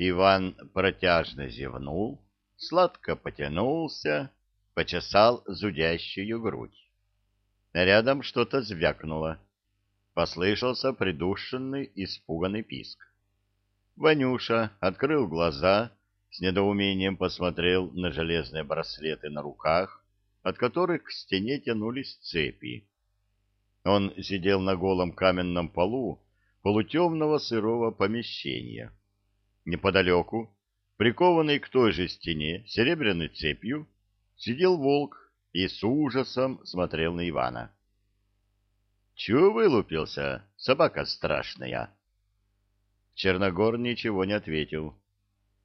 Иван протяжно зевнул, сладко потянулся, почесал зудящую грудь. Рядом что-то звякнуло. Послышался придушенный, испуганный писк. Ванюша открыл глаза, с недоумением посмотрел на железные браслеты на руках, от которых к стене тянулись цепи. Он сидел на голом каменном полу полутемного сырого помещения. Неподалеку, прикованный к той же стене серебряной цепью, сидел волк и с ужасом смотрел на Ивана. — Чего вылупился, собака страшная? Черногор ничего не ответил,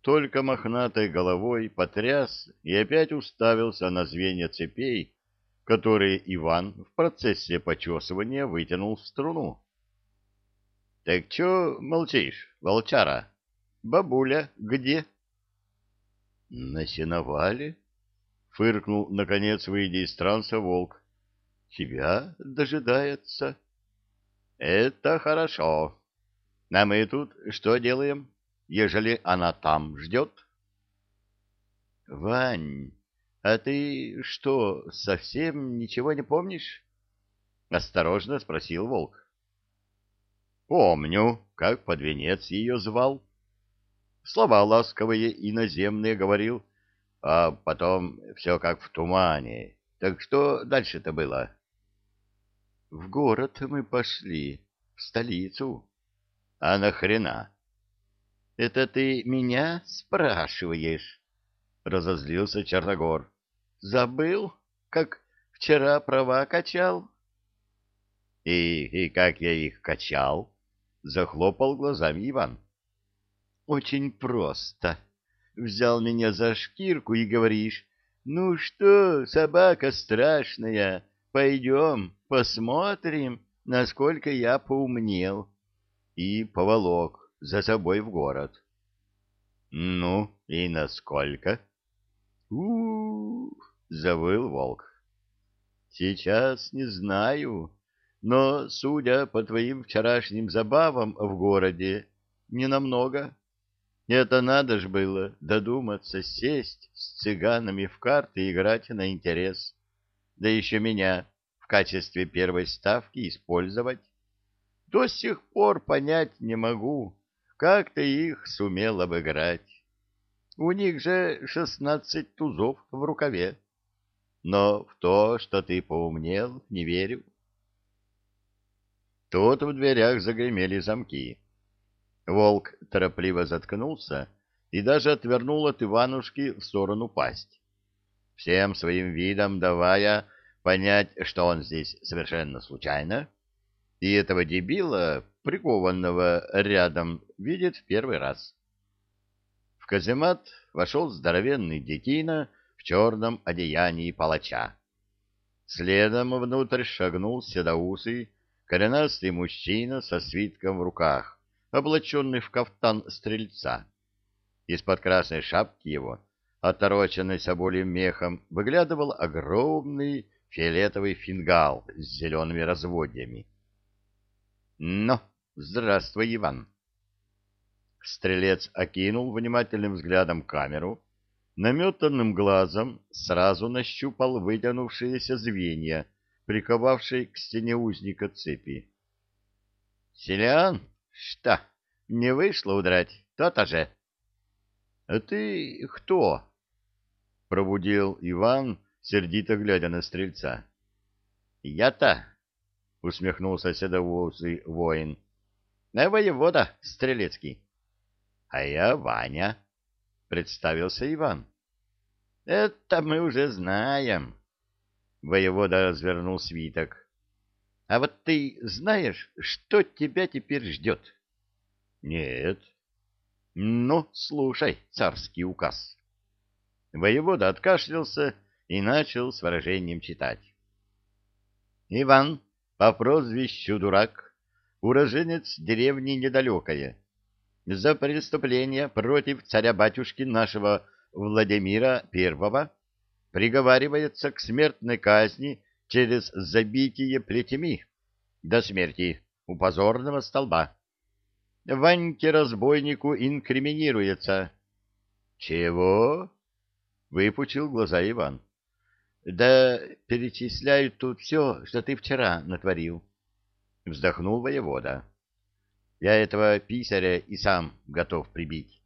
только мохнатой головой потряс и опять уставился на звенья цепей, которые Иван в процессе почесывания вытянул в струну. — Так чё молчишь, волчара? Бабуля где? — На сеновале, — фыркнул, наконец, выйдя из транса волк. — Тебя дожидается. — Это хорошо. А мы тут что делаем, ежели она там ждет? — Вань, а ты что, совсем ничего не помнишь? — осторожно спросил волк. — Помню, как под венец ее звал. Слова ласковые иноземные говорил, а потом все как в тумане. Так что дальше-то было? — В город мы пошли, в столицу. — А нахрена? — Это ты меня спрашиваешь? — разозлился Черногор. Забыл, как вчера права качал? И, и как я их качал? Захлопал глазами Иван. Очень просто. Взял меня за шкирку и говоришь, ну что, собака страшная, пойдем, посмотрим, насколько я поумнел. И поволок за собой в город. Ну, и насколько? У-у-у! завыл волк. Сейчас не знаю, но, судя по твоим вчерашним забавам в городе, не намного. Это надо ж было додуматься сесть с цыганами в карты и играть на интерес. Да еще меня в качестве первой ставки использовать. До сих пор понять не могу, как ты их сумел обыграть. У них же шестнадцать тузов в рукаве но в то, что ты поумнел, не верю. Тут в дверях загремели замки. Волк торопливо заткнулся и даже отвернул от Иванушки в сторону пасть, всем своим видом давая понять, что он здесь совершенно случайно, и этого дебила, прикованного рядом, видит в первый раз. В каземат вошел здоровенный детина, в черном одеянии палача. Следом внутрь шагнул седоусый, коренастый мужчина со свитком в руках, облаченный в кафтан стрельца. Из-под красной шапки его, отороченной соболем мехом, выглядывал огромный фиолетовый фингал с зелеными разводьями. — Ну, здравствуй, Иван! Стрелец окинул внимательным взглядом камеру, наметанным глазом сразу нащупал вытянувшиеся звенья, приковавшие к стене узника цепи. — Селиан, что, не вышло удрать? То-то же. — А ты кто? — пробудил Иван, сердито глядя на стрельца. — Я-то, — усмехнулся седовозый воин, — воевода Стрелецкий. — А я Ваня. — представился Иван. — Это мы уже знаем. Воевода развернул свиток. — А вот ты знаешь, что тебя теперь ждет? — Нет. — Ну, слушай, царский указ. Воевода откашлялся и начал с выражением читать. Иван по прозвищу Дурак, уроженец деревни Недалекая, за преступление против царя-батюшки нашего Владимира I приговаривается к смертной казни через забитие плетьми до смерти у позорного столба. Ваньке-разбойнику инкриминируется. — Чего? — выпучил глаза Иван. — Да перечисляют тут все, что ты вчера натворил. Вздохнул воевода. — Я этого писаря и сам готов прибить.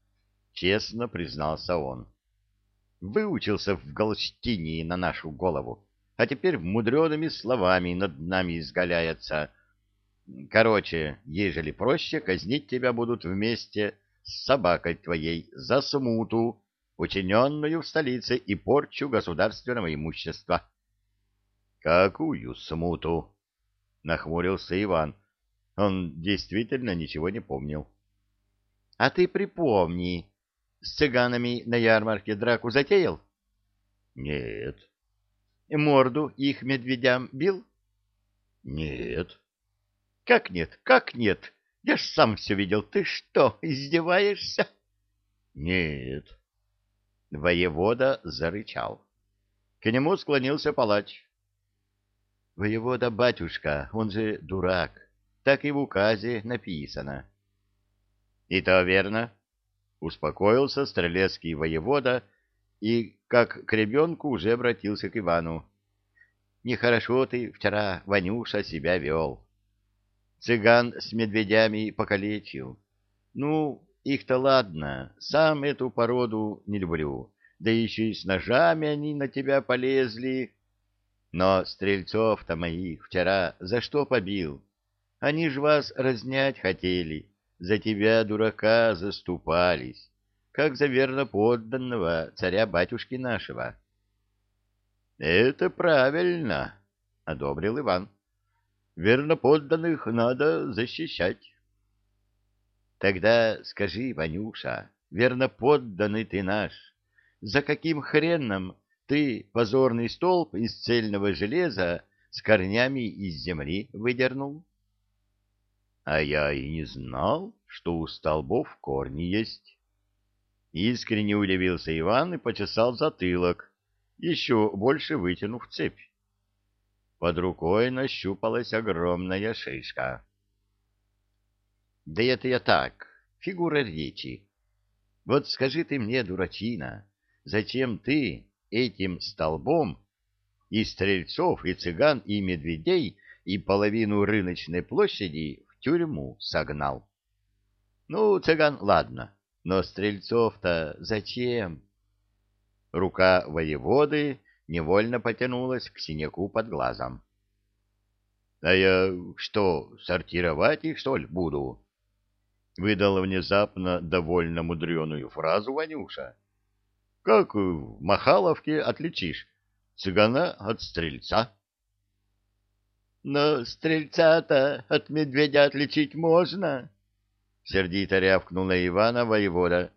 Честно признался он. Выучился в Галштинии на нашу голову, а теперь мудреными словами над нами изгаляется. Короче, ежели проще, казнить тебя будут вместе с собакой твоей за смуту, учиненную в столице и порчу государственного имущества. — Какую смуту? — нахмурился Иван. Он действительно ничего не помнил. — А ты припомни, с цыганами на ярмарке драку затеял? — Нет. — Морду их медведям бил? — Нет. — Как нет, как нет? Я ж сам все видел. Ты что, издеваешься? — Нет. Воевода зарычал. К нему склонился палач. — Воевода, батюшка, он же дурак. Так и в указе написано. — И то верно. Успокоился стрелецкий воевода и, как к ребенку, уже обратился к Ивану. — Нехорошо ты вчера, Ванюша, себя вел. Цыган с медведями покалечил. Ну, их-то ладно, сам эту породу не люблю, да еще и с ножами они на тебя полезли. Но стрельцов-то моих вчера за что побил? Они ж вас разнять хотели, за тебя, дурака, заступались, как за верно подданного царя-батюшки нашего. — Это правильно, — одобрил Иван. — Верноподданных надо защищать. — Тогда скажи, Ванюша, верноподданный ты наш, за каким хреном ты позорный столб из цельного железа с корнями из земли выдернул? — А я и не знал, что у столбов корни есть. Искренне удивился Иван и почесал затылок, еще больше вытянув цепь. Под рукой нащупалась огромная шишка. Да это я так, фигура речи. Вот скажи ты мне, дурачина, зачем ты этим столбом и стрельцов, и цыган, и медведей, и половину рыночной площади в тюрьму согнал? Ну, цыган, ладно, но стрельцов-то зачем? Рука воеводы невольно потянулась к синяку под глазом. — А я что, сортировать их, что ли, буду? Выдала внезапно довольно мудреную фразу Ванюша. Как в Махаловке отличишь цыгана от стрельца? Но стрельца-то от медведя отличить можно, сердито рявкнул на Ивана воевода.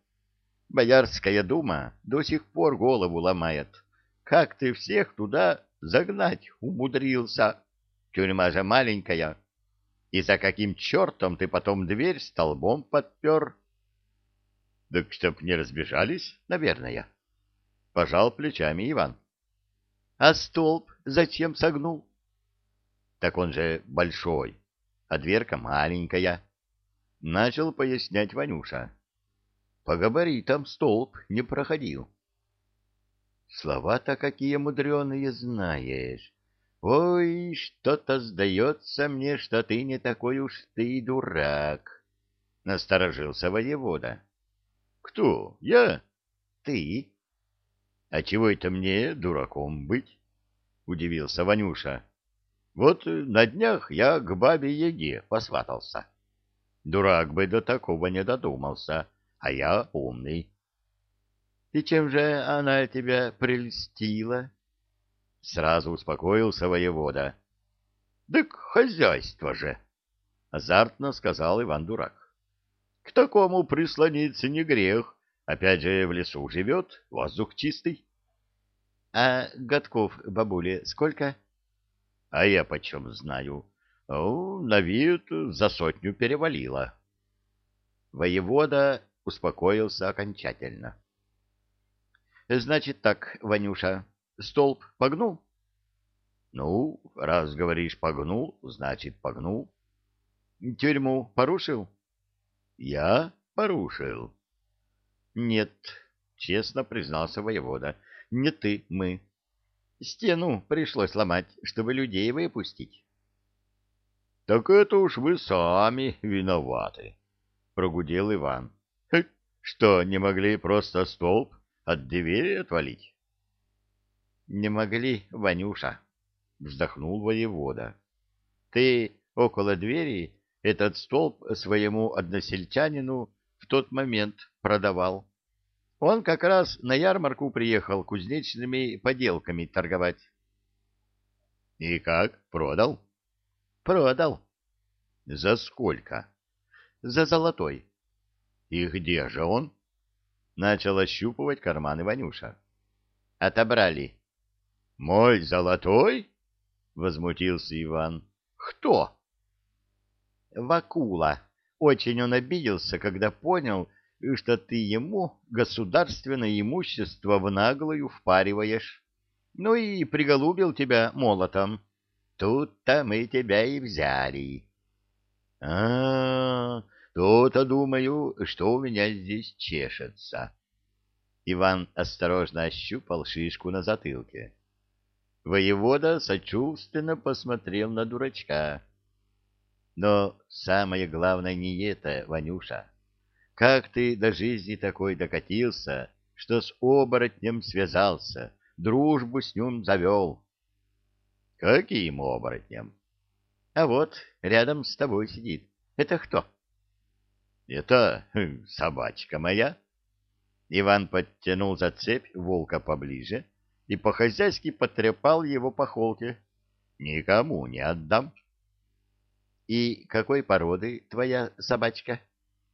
Боярская дума до сих пор голову ломает. Как ты всех туда загнать умудрился? Тюрьма же маленькая. И за каким чертом ты потом дверь столбом подпер? — Так чтоб не разбежались, наверное. Пожал плечами Иван. — А столб зачем согнул? — Так он же большой, а дверка маленькая. Начал пояснять Ванюша. По габаритам столб не проходил. Слова-то какие мудреные знаешь. Ой, что-то сдается мне, что ты не такой уж ты дурак. Насторожился воевода. Кто? Я? Ты? А чего это мне дураком быть? Удивился Ванюша. Вот на днях я к бабе Еге посватался. Дурак бы до такого не додумался, а я умный. И чем же она тебя прельстила? Сразу успокоился воевода. — Так хозяйство же! — азартно сказал Иван Дурак. — К такому прислониться не грех. Опять же, в лесу живет, воздух чистый. — А годков бабуле сколько? — А я почем знаю. Ну, на вид за сотню перевалило. Воевода успокоился окончательно. — Значит так, Ванюша, Столб погнул? Ну, раз говоришь погнул, значит погнул. Тюрьму порушил? Я порушил? Нет, честно признался воевода. Не ты, мы. Стену пришлось ломать, чтобы людей выпустить. — Так это уж вы сами виноваты, — прогудел Иван. — Что, не могли просто столб от двери отвалить? — Не могли, Ванюша, — вздохнул воевода. — Ты около двери этот столб своему односельчанину в тот момент продавал. Он как раз на ярмарку приехал кузнечными поделками торговать. — И как, продал? — Продал. — За сколько? — За золотой. — И где же он? — начал ощупывать карманы Ванюша. — Отобрали. — Мой золотой? — возмутился Иван. — Кто? — Вакула. Очень он обиделся, когда понял, что ты ему государственное имущество в наглую впариваешь. Ну и приголубил тебя молотом. Тут-то мы тебя и взяли. А, -а, -а то-то думаю, что у меня здесь чешется. Иван осторожно ощупал шишку на затылке. Воевода сочувственно посмотрел на дурачка. Но самое главное не это, Ванюша. Как ты до жизни такой докатился, что с оборотнем связался, дружбу с ним завел? — Каким оборотнем? — А вот рядом с тобой сидит. Это кто? — Это хм, собачка моя. Иван подтянул за цепь волка поближе и по-хозяйски потрепал его по холке. — Никому не отдам. — И какой породы твоя собачка?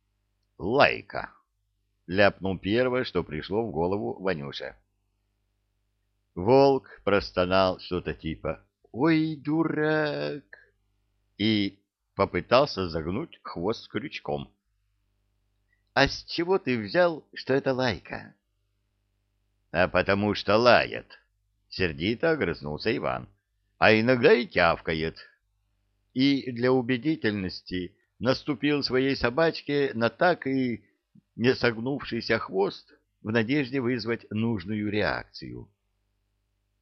— Лайка, — ляпнул первое, что пришло в голову Ванюша. Волк простонал что-то типа «Ой, дурак!» и попытался загнуть хвост крючком. «А с чего ты взял, что это лайка?» «А потому что лает», — сердито огрызнулся Иван, — «а иногда и тявкает». И для убедительности наступил своей собачке на так и не согнувшийся хвост в надежде вызвать нужную реакцию.